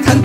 Thần